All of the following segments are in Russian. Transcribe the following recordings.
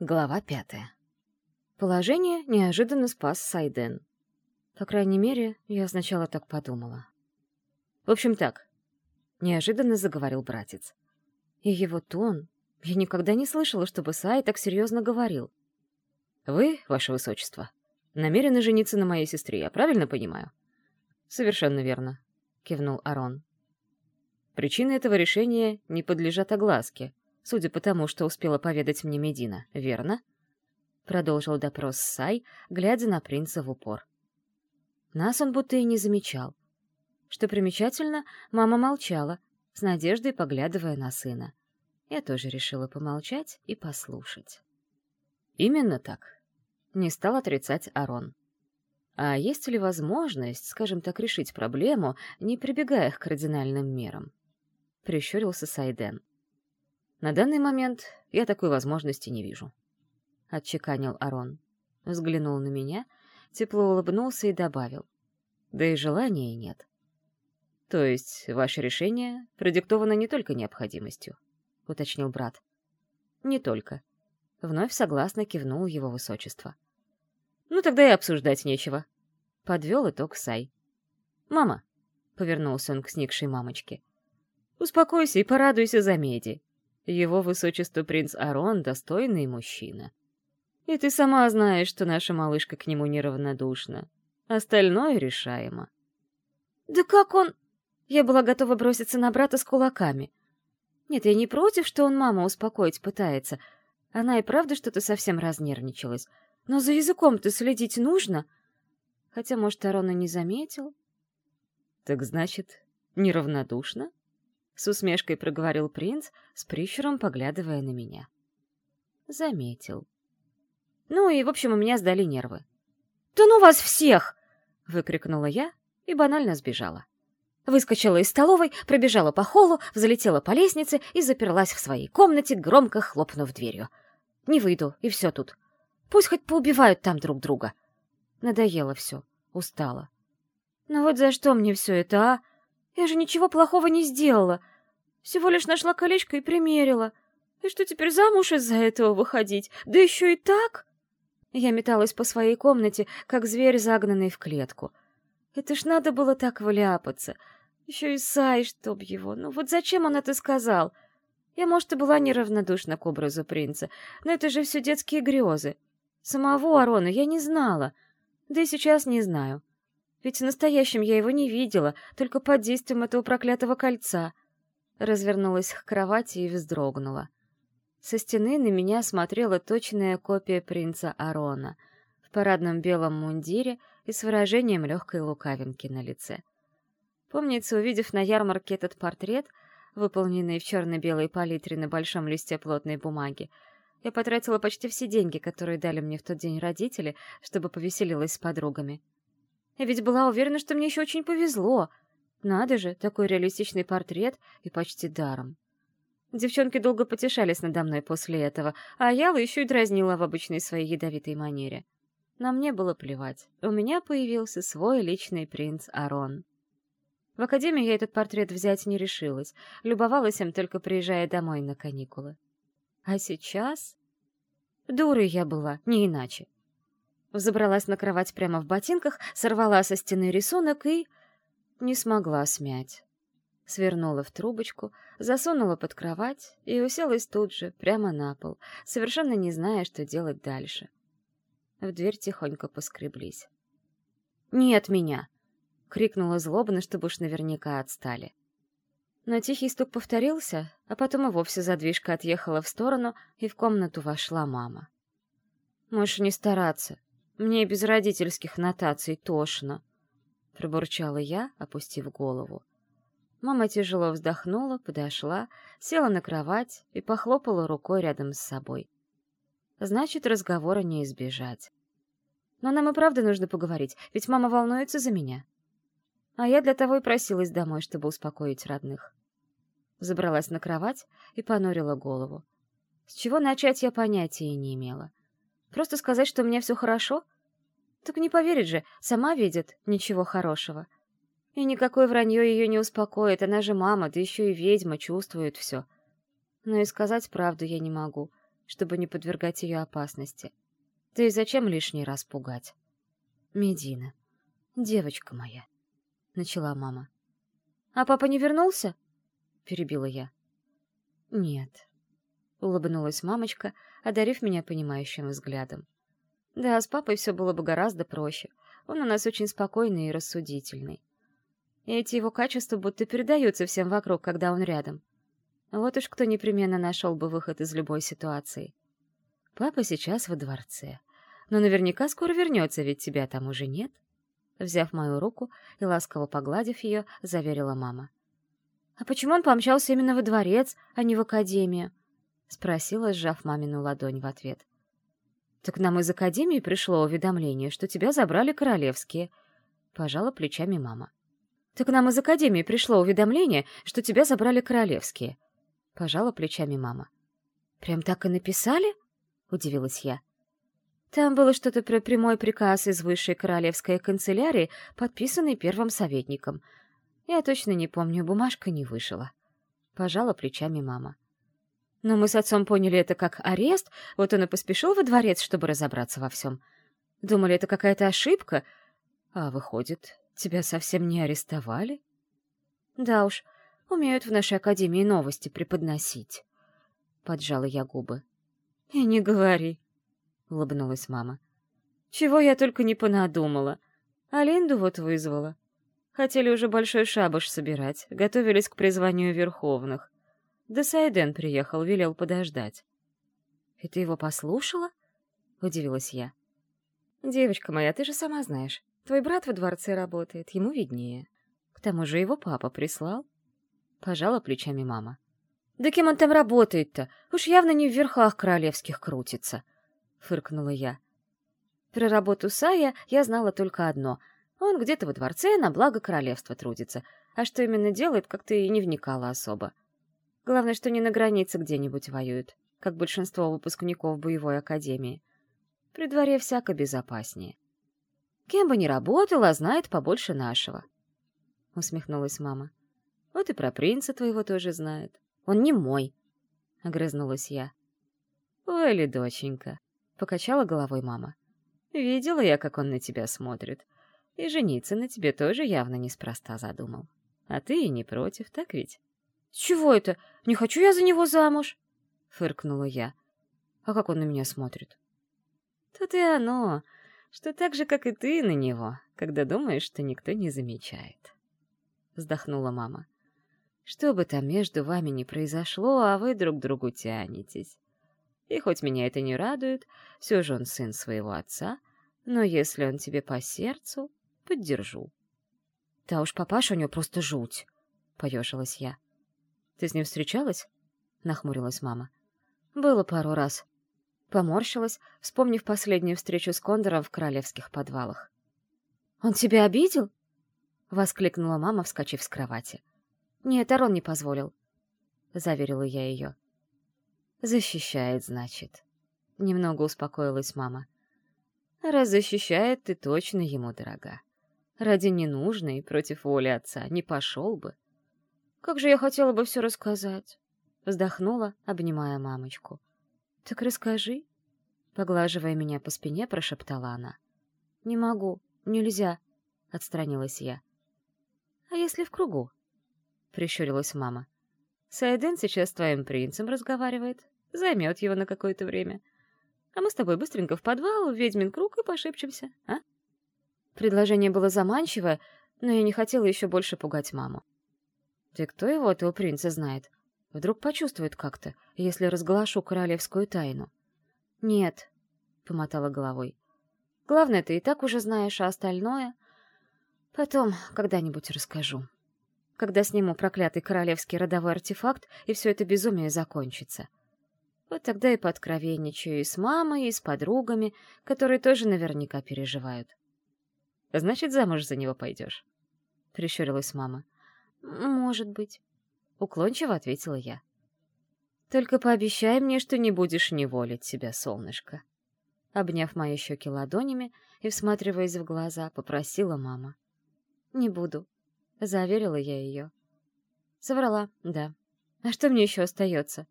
Глава пятая. Положение неожиданно спас Сайден. По крайней мере, я сначала так подумала. В общем так, неожиданно заговорил братец. И его тон... Я никогда не слышала, чтобы Сай так серьезно говорил. «Вы, ваше высочество, намерены жениться на моей сестре, я правильно понимаю?» «Совершенно верно», — кивнул Арон. «Причины этого решения не подлежат огласке, судя по тому, что успела поведать мне Медина, верно?» Продолжил допрос Сай, глядя на принца в упор. Нас он будто и не замечал. Что примечательно, мама молчала, с надеждой поглядывая на сына. Я тоже решила помолчать и послушать. «Именно так», — не стал отрицать Арон. «А есть ли возможность, скажем так, решить проблему, не прибегая к кардинальным мерам?» — прищурился Сайден. На данный момент я такой возможности не вижу. Отчеканил Арон. Взглянул на меня, тепло улыбнулся и добавил. Да и желания нет. То есть ваше решение продиктовано не только необходимостью, уточнил брат. Не только. Вновь согласно кивнул его высочество. Ну тогда и обсуждать нечего. Подвел итог Сай. Мама, повернулся он к сникшей мамочке. Успокойся и порадуйся за Меди. Его высочество принц Арон — достойный мужчина. И ты сама знаешь, что наша малышка к нему неравнодушна. Остальное решаемо. Да как он... Я была готова броситься на брата с кулаками. Нет, я не против, что он маму успокоить пытается. Она и правда что-то совсем разнервничалась. Но за языком-то следить нужно. Хотя, может, Арон и не заметил. Так значит, неравнодушно? С усмешкой проговорил принц, с прищуром поглядывая на меня. Заметил. Ну и, в общем, у меня сдали нервы. «Да ну вас всех!» — выкрикнула я и банально сбежала. Выскочила из столовой, пробежала по холлу, взлетела по лестнице и заперлась в своей комнате, громко хлопнув дверью. Не выйду, и все тут. Пусть хоть поубивают там друг друга. Надоело все, устала. Но вот за что мне все это, а? Я же ничего плохого не сделала. Всего лишь нашла колечко и примерила. И что теперь замуж из-за этого выходить? Да еще и так? Я металась по своей комнате, как зверь, загнанный в клетку. Это ж надо было так вляпаться. Еще и Сай, чтоб его. Ну вот зачем он это сказал? Я, может, и была неравнодушна к образу принца, но это же все детские грезы. Самого Арона я не знала. Да и сейчас не знаю. Ведь в настоящем я его не видела, только под действием этого проклятого кольца. Развернулась к кровати и вздрогнула. Со стены на меня смотрела точная копия принца Арона в парадном белом мундире и с выражением легкой лукавинки на лице. Помнится, увидев на ярмарке этот портрет, выполненный в черно-белой палитре на большом листе плотной бумаги, я потратила почти все деньги, которые дали мне в тот день родители, чтобы повеселилась с подругами. Я ведь была уверена, что мне еще очень повезло. Надо же, такой реалистичный портрет и почти даром. Девчонки долго потешались надо мной после этого, а Яла еще и дразнила в обычной своей ядовитой манере. Но мне было плевать. У меня появился свой личный принц Арон. В академию я этот портрет взять не решилась, любовалась им только приезжая домой на каникулы. А сейчас... Дурой я была, не иначе. Взобралась на кровать прямо в ботинках, сорвала со стены рисунок и... не смогла смять. Свернула в трубочку, засунула под кровать и уселась тут же, прямо на пол, совершенно не зная, что делать дальше. В дверь тихонько поскреблись. «Нет меня!» — крикнула злобно, чтобы уж наверняка отстали. Но тихий стук повторился, а потом и вовсе задвижка отъехала в сторону, и в комнату вошла мама. «Можешь не стараться», мне без родительских нотаций тошно, — пробурчала я, опустив голову. Мама тяжело вздохнула, подошла, села на кровать и похлопала рукой рядом с собой. Значит, разговора не избежать. Но нам и правда нужно поговорить, ведь мама волнуется за меня. А я для того и просилась домой, чтобы успокоить родных. Забралась на кровать и понурила голову. С чего начать я понятия не имела. Просто сказать, что у меня все хорошо? Так не поверит же, сама видит, ничего хорошего. И никакое вранье ее не успокоит, она же мама, да еще и ведьма, чувствует все. Но и сказать правду я не могу. чтобы не подвергать ее опасности. Да и зачем лишний раз пугать? Медина, девочка моя, — начала мама. «А папа не вернулся?» — перебила я. «Нет», — улыбнулась мамочка, одарив меня понимающим взглядом. «Да, с папой все было бы гораздо проще. Он у нас очень спокойный и рассудительный. И эти его качества будто передаются всем вокруг, когда он рядом. Вот уж кто непременно нашел бы выход из любой ситуации. Папа сейчас во дворце. Но наверняка скоро вернется, ведь тебя там уже нет. Взяв мою руку и ласково погладив ее, заверила мама. «А почему он помчался именно во дворец, а не в академию?» — спросила, сжав мамину ладонь в ответ. «Так нам из академии пришло уведомление, что тебя забрали королевские», — пожала плечами мама. «Так нам из академии пришло уведомление, что тебя забрали королевские», — пожала плечами мама. «Прям так и написали?» — удивилась я. Там было что-то про прямой приказ из высшей королевской канцелярии, подписанный первым советником. Я точно не помню, бумажка не вышла. Пожала плечами мама. Но мы с отцом поняли это как арест, вот он и поспешил во дворец, чтобы разобраться во всем. Думали, это какая-то ошибка. А выходит, тебя совсем не арестовали? Да уж, умеют в нашей академии новости преподносить. Поджала я губы. И не говори. — улыбнулась мама. «Чего я только не понадумала. А Линду вот вызвала. Хотели уже большой шабаш собирать, готовились к призванию верховных. Да Сайден приехал, велел подождать». «И ты его послушала?» — удивилась я. «Девочка моя, ты же сама знаешь. Твой брат во дворце работает, ему виднее. К тому же его папа прислал». Пожала плечами мама. «Да кем он там работает-то? Уж явно не в верхах королевских крутится». — фыркнула я. Про работу Сая я знала только одно. Он где-то во дворце на благо королевства трудится, а что именно делает, как-то и не вникала особо. Главное, что не на границе где-нибудь воюет, как большинство выпускников боевой академии. При дворе всяко безопаснее. Кем бы ни работал, а знает побольше нашего. Усмехнулась мама. Вот и про принца твоего тоже знает. Он не мой. Огрызнулась я. Ой ли, доченька, — покачала головой мама. «Видела я, как он на тебя смотрит. И жениться на тебе тоже явно неспроста задумал. А ты и не против, так ведь?» «Чего это? Не хочу я за него замуж!» — фыркнула я. «А как он на меня смотрит?» «Тут и оно, что так же, как и ты на него, когда думаешь, что никто не замечает». Вздохнула мама. «Что бы там между вами ни произошло, а вы друг к другу тянетесь. И хоть меня это не радует, все же он сын своего отца, но если он тебе по сердцу, поддержу. — Да уж папаша у него просто жуть, — поежилась я. — Ты с ним встречалась? — нахмурилась мама. — Было пару раз. Поморщилась, вспомнив последнюю встречу с Кондором в королевских подвалах. — Он тебя обидел? — воскликнула мама, вскочив с кровати. — Нет, Арон не позволил, — заверила я ее. — Защищает, значит. Немного успокоилась мама. Раз защищает, ты точно ему дорога. Ради ненужной, против воли отца, не пошел бы. Как же я хотела бы все рассказать. Вздохнула, обнимая мамочку. Так расскажи. Поглаживая меня по спине, прошептала она. «Не могу, нельзя», — отстранилась я. «А если в кругу?» — прищурилась мама. Сайден сейчас с твоим принцем разговаривает. Займет его на какое-то время. А мы с тобой быстренько в подвал, в ведьмин круг и пошепчемся, а? Предложение было заманчивое, но я не хотела еще больше пугать маму. Ты кто его, этого принца, знает? Вдруг почувствует как-то, если разглашу королевскую тайну. Нет, — помотала головой. Главное, ты и так уже знаешь, а остальное... Потом когда-нибудь расскажу когда сниму проклятый королевский родовой артефакт, и все это безумие закончится. Вот тогда и пооткровенничаю и с мамой, и с подругами, которые тоже наверняка переживают. «Значит, замуж за него пойдешь?» — прищурилась мама. «Может быть», — уклончиво ответила я. «Только пообещай мне, что не будешь неволить себя, солнышко». Обняв мои щеки ладонями и всматриваясь в глаза, попросила мама. «Не буду», — заверила я ее. Соврала, да. А что мне еще остается?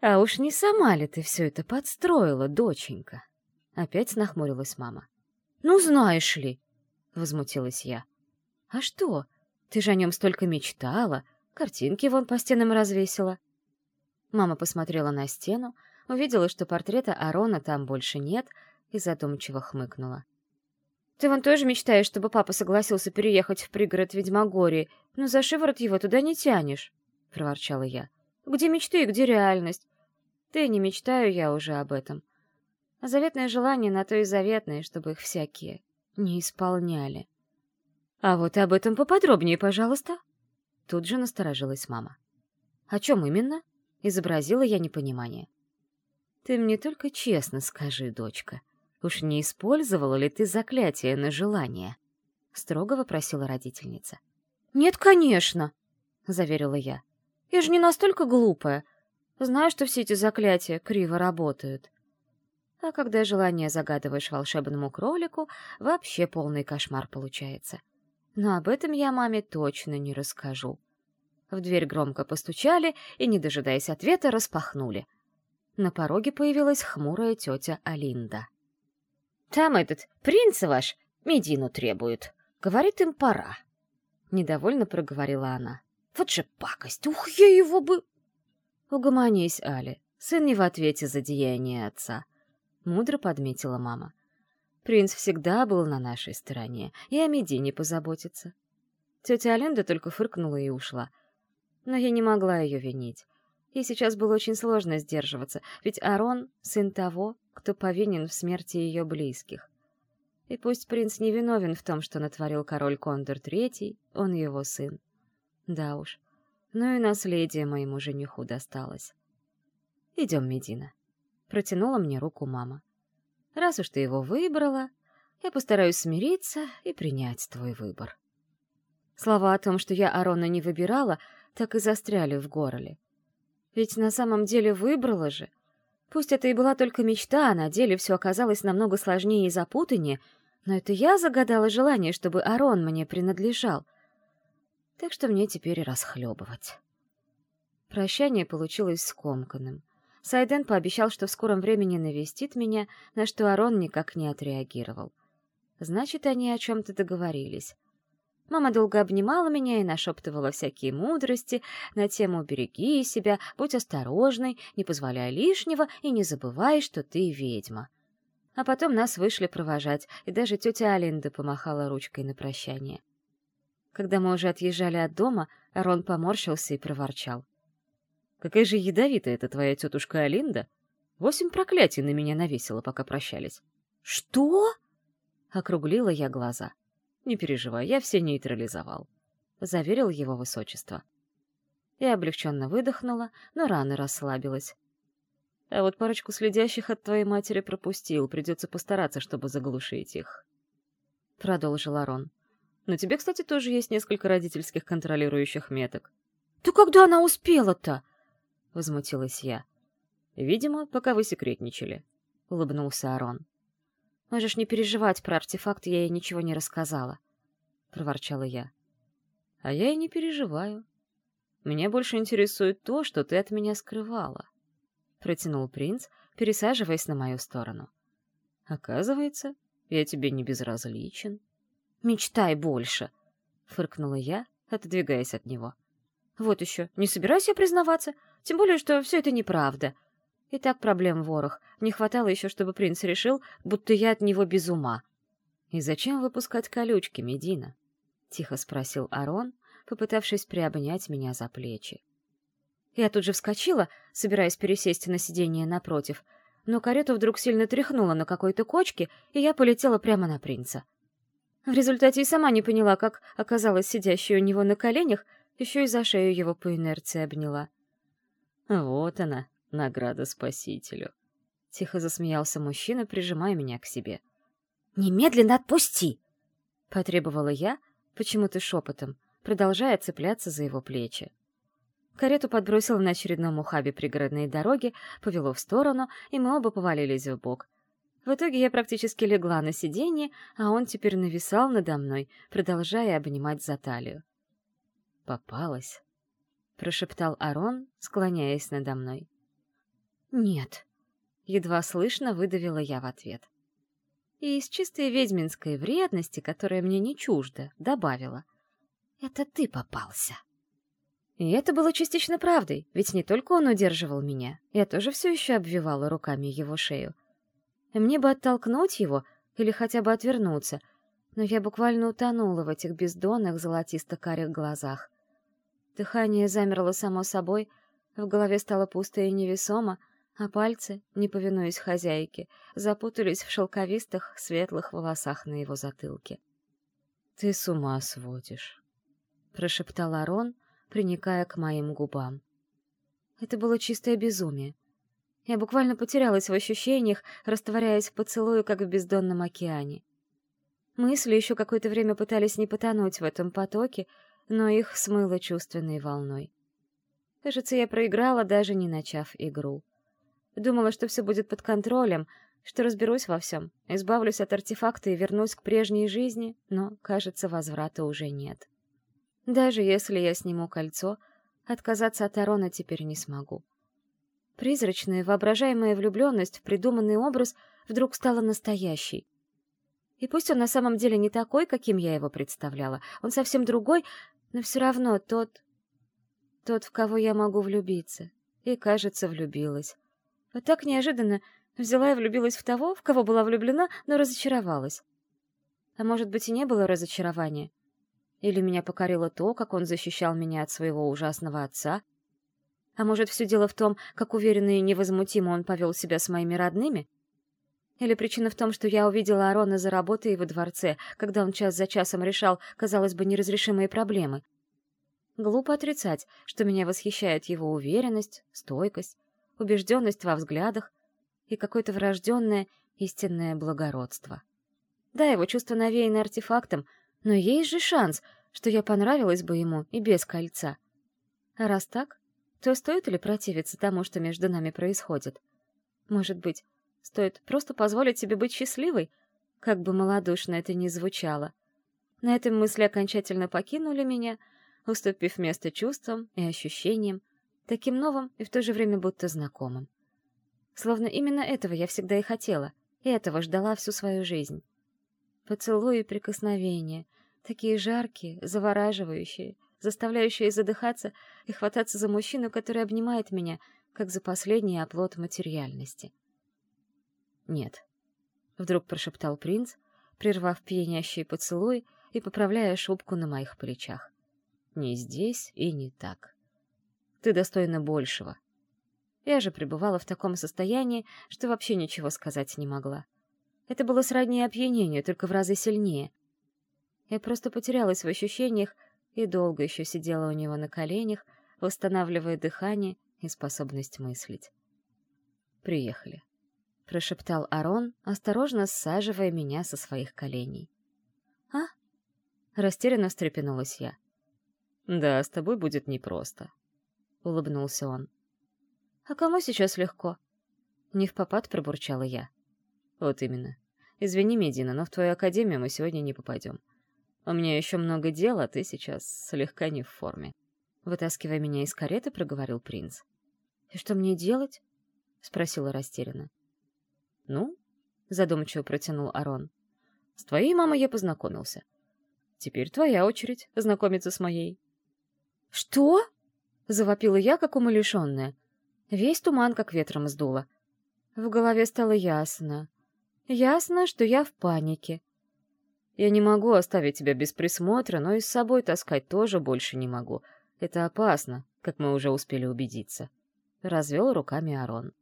«А уж не сама ли ты все это подстроила, доченька?» Опять нахмурилась мама. «Ну, знаешь ли!» — возмутилась я. «А что? Ты же о нем столько мечтала, картинки вон по стенам развесила». Мама посмотрела на стену, увидела, что портрета Арона там больше нет, и задумчиво хмыкнула. «Ты вон тоже мечтаешь, чтобы папа согласился переехать в пригород Ведьмогории, но за шиворот его туда не тянешь», — проворчала я. «Где мечты и где реальность? И не мечтаю я уже об этом. А заветное желание на то и заветное, чтобы их всякие не исполняли. А вот об этом поподробнее, пожалуйста. Тут же насторожилась мама. О чем именно? Изобразила я непонимание. Ты мне только честно скажи, дочка, уж не использовала ли ты заклятие на желание? Строго вопросила родительница. Нет, конечно, заверила я. Я же не настолько глупая, Знаю, что все эти заклятия криво работают. А когда желание загадываешь волшебному кролику, вообще полный кошмар получается. Но об этом я маме точно не расскажу. В дверь громко постучали и, не дожидаясь ответа, распахнули. На пороге появилась хмурая тетя Алинда. «Там этот принц ваш медину требует. Говорит, им пора». Недовольно проговорила она. «Вот же пакость! Ух, я его бы...» «Угомонись, Али. Сын не в ответе за деяние отца», — мудро подметила мама. «Принц всегда был на нашей стороне, и о Медине позаботится». Тетя Алинда только фыркнула и ушла. Но я не могла ее винить. Ей сейчас было очень сложно сдерживаться, ведь Арон — сын того, кто повинен в смерти ее близких. И пусть принц не виновен в том, что натворил король Кондор Третий, он его сын. Да уж, но и наследие моему жениху досталось. «Идем, Медина», — протянула мне руку мама. «Раз уж ты его выбрала, я постараюсь смириться и принять твой выбор». Слова о том, что я Арона не выбирала, так и застряли в горле. Ведь на самом деле выбрала же. Пусть это и была только мечта, а на деле все оказалось намного сложнее и запутаннее, но это я загадала желание, чтобы Арон мне принадлежал — так что мне теперь расхлебывать. Прощание получилось скомканным. Сайден пообещал, что в скором времени навестит меня, на что Арон никак не отреагировал. Значит, они о чем-то договорились. Мама долго обнимала меня и нашептывала всякие мудрости на тему «береги себя», «будь осторожной», «не позволяй лишнего» и «не забывай, что ты ведьма». А потом нас вышли провожать, и даже тетя Алинда помахала ручкой на прощание. Когда мы уже отъезжали от дома, Рон поморщился и проворчал. «Какая же ядовитая эта твоя тетушка Алинда! Восемь проклятий на меня навесила, пока прощались». «Что?» — округлила я глаза. «Не переживай, я все нейтрализовал», — заверил его высочество. Я облегченно выдохнула, но рано расслабилась. А вот парочку следящих от твоей матери пропустил, придется постараться, чтобы заглушить их. Продолжил Арон. На тебе, кстати, тоже есть несколько родительских контролирующих меток. «Да когда она успела-то?» — возмутилась я. «Видимо, пока вы секретничали», — улыбнулся Арон. «Можешь не переживать про артефакт, я ей ничего не рассказала», — проворчала я. «А я и не переживаю. Меня больше интересует то, что ты от меня скрывала», — протянул принц, пересаживаясь на мою сторону. «Оказывается, я тебе не безразличен». «Мечтай больше!» — фыркнула я, отодвигаясь от него. «Вот еще, не собираюсь я признаваться, тем более, что все это неправда. И так проблем ворох. Не хватало еще, чтобы принц решил, будто я от него без ума». «И зачем выпускать колючки, Медина?» — тихо спросил Арон, попытавшись приобнять меня за плечи. Я тут же вскочила, собираясь пересесть на сиденье напротив, но карету вдруг сильно тряхнула на какой-то кочке, и я полетела прямо на принца. В результате и сама не поняла, как оказалась сидящей у него на коленях, еще и за шею его по инерции обняла. «Вот она, награда спасителю!» — тихо засмеялся мужчина, прижимая меня к себе. «Немедленно отпусти!» — потребовала я, почему-то шепотом, продолжая цепляться за его плечи. Карету подбросило на очередном ухабе пригородной дороги, повело в сторону, и мы оба повалились в бок, в итоге я практически легла на сиденье, а он теперь нависал надо мной, продолжая обнимать за талию. «Попалась», — прошептал Арон, склоняясь надо мной. «Нет», — едва слышно выдавила я в ответ. И из чистой ведьминской вредности, которая мне не чужда, добавила. «Это ты попался». И это было частично правдой, ведь не только он удерживал меня, я тоже все еще обвивала руками его шею. Мне бы оттолкнуть его или хотя бы отвернуться, но я буквально утонула в этих бездонных золотисто-карих глазах. Дыхание замерло само собой, в голове стало пусто и невесомо, а пальцы, не повинуясь хозяйке, запутались в шелковистых, светлых волосах на его затылке. «Ты с ума сводишь», — прошептал Арон, приникая к моим губам. Это было чистое безумие. Я буквально потерялась в ощущениях, растворяясь в поцелую, как в бездонном океане. Мысли еще какое-то время пытались не потонуть в этом потоке, но их смыло чувственной волной. Кажется, я проиграла, даже не начав игру. Думала, что все будет под контролем, что разберусь во всем, избавлюсь от артефакта и вернусь к прежней жизни, но, кажется, возврата уже нет. Даже если я сниму кольцо, отказаться от Арона теперь не смогу. Призрачная, воображаемая влюбленность в придуманный образ вдруг стала настоящей. И пусть он на самом деле не такой, каким я его представляла, он совсем другой, но все равно тот... Тот, в кого я могу влюбиться. И, кажется, влюбилась. Вот так неожиданно взяла и влюбилась в того, в кого была влюблена, но разочаровалась. А может быть, и не было разочарования? Или меня покорило то, как он защищал меня от своего ужасного отца? А может, все дело в том, как уверенно и невозмутимо он повел себя с моими родными? Или причина в том, что я увидела Арона за работой во дворце, когда он час за часом решал, казалось бы, неразрешимые проблемы? Глупо отрицать, что меня восхищает его уверенность, стойкость, убежденность во взглядах и какое-то врожденное истинное благородство. Да, его чувство навеяно артефактом, но есть же шанс, что я понравилась бы ему и без кольца. А раз так, то стоит ли противиться тому, что между нами происходит? Может быть, стоит просто позволить себе быть счастливой, как бы малодушно это ни звучало. На этом мысли окончательно покинули меня, уступив место чувствам и ощущениям, таким новым и в то же время будто знакомым. Словно именно этого я всегда и хотела, и этого ждала всю свою жизнь. Поцелуи и прикосновения, такие жаркие, завораживающие, заставляющие задыхаться и хвататься за мужчину, который обнимает меня, как за последний оплот материальности. «Нет», — вдруг прошептал принц, прервав пьянящий поцелуй и поправляя шубку на моих плечах. «Не здесь и не так. Ты достойна большего». Я же пребывала в таком состоянии, что вообще ничего сказать не могла. Это было сродни опьянению, только в разы сильнее. Я просто потерялась в ощущениях и долго еще сидела у него на коленях, восстанавливая дыхание и способность мыслить. «Приехали», — прошептал Арон, осторожно саживая меня со своих коленей. «А?» — растерянно встрепенулась я. «Да, с тобой будет непросто», — улыбнулся он. «А кому сейчас легко?» Не в попад пробурчала я. «Вот именно. Извини, Медина, но в твою академию мы сегодня не попадем. У меня еще много дел, а ты сейчас слегка не в форме». Вытаскивая меня из кареты, проговорил принц. «И что мне делать?» — спросила растерянно. «Ну?» — задумчиво протянул Арон. «С твоей мамой я познакомился. Теперь твоя очередь знакомиться с моей». «Что?» — завопила я, как умалишенная. Весь туман как ветром сдуло. В голове стало ясно. Ясно, что я в панике. Я не могу оставить тебя без присмотра, но и с собой таскать тоже больше не могу. Это опасно, как мы уже успели убедиться. Развел руками Арон.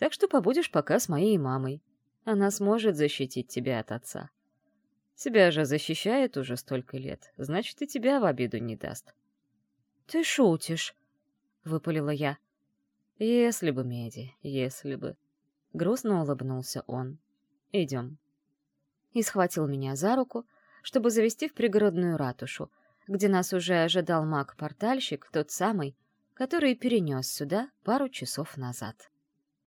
Так что побудешь пока с моей мамой. Она сможет защитить тебя от отца. Себя же защищает уже столько лет, значит, и тебя в обиду не даст. — Ты шутишь, — выпалила я. — Если бы, Меди, если бы. Грустно улыбнулся он. — Идем. И схватил меня за руку, чтобы завести в пригородную ратушу, где нас уже ожидал маг-портальщик, тот самый, который перенес сюда пару часов назад.